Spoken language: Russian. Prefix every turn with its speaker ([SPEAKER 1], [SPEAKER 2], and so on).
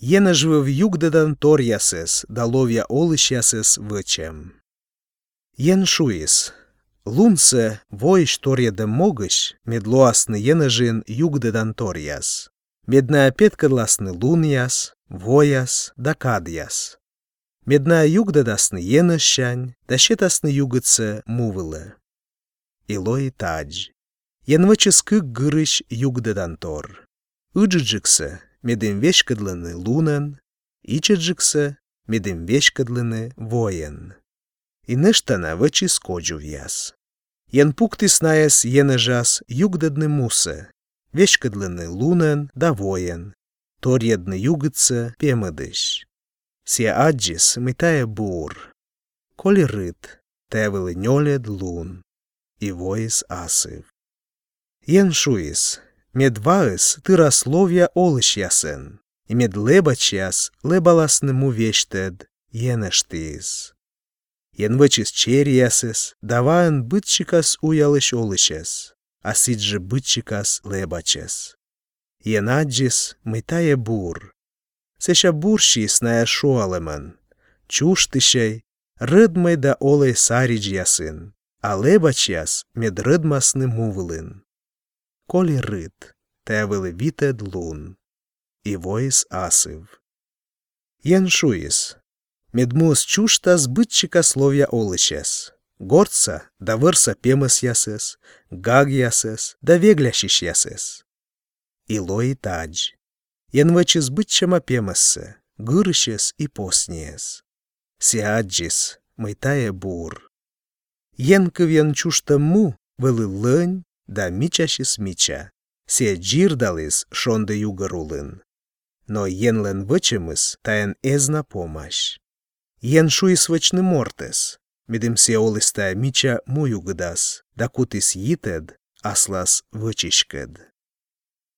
[SPEAKER 1] Jene žvăv jugdedan torjases, da lovja olishjases văcem. Jen šuis. Lunse voiš torjede mogiš, med loasne jenežin jugdedan torjas. Medna petkadlasne lunjas, vojas da kadjas. Medna jugdedasne jenešćanj, da šetasne jugice muvile. Iloi tadj. Jen văces câc gâriș jugdedan tor. Îджиджикse, медем вешкадлыны лунен, ичеджиксе, медем вешкадлыны воен. И нештана вечи скоджу вяз. Jen puktis naes jenežas jugdedne muse, veškadlene lunen da vojen, torjedne jugice piemadiš. Sie adžis mitae bur, koli rit, tevili njoled lun, i vois asiv. Jen šuis, med vaes tyraslovja oliš jasen, i med lebačias lebalasnemu viešted jeneštis. Jen văcis ceriases, davaen bıtçikas uyalış olışes, asidje bıtçikas lebaces. Jen adžis mitaje bur. Seša buršis naja šualeman, čuštišej, rydmai da olej saridžiasin, a lebačias med rydmasni muvlin. Lun, i vois asiv. Jen šuis, Медмус чушта сбытчика словя олычес. Горца да вырса пемыс ясес, гаг ясес, да веглящиш ясес. Илой тадж. Янвачи сбытчама пемыссе, гырышес и посниес. Сиаджис, майтая бур. Янкывен чушта му, вылы лынь, да мичашис мича. Се джирдалис шонда югарулын. Но енлен вычемыс таен эзна помощь. Jen šuis vačni mortes, midim seolista mičia mujugdas, dakutis jited aslas vačišked.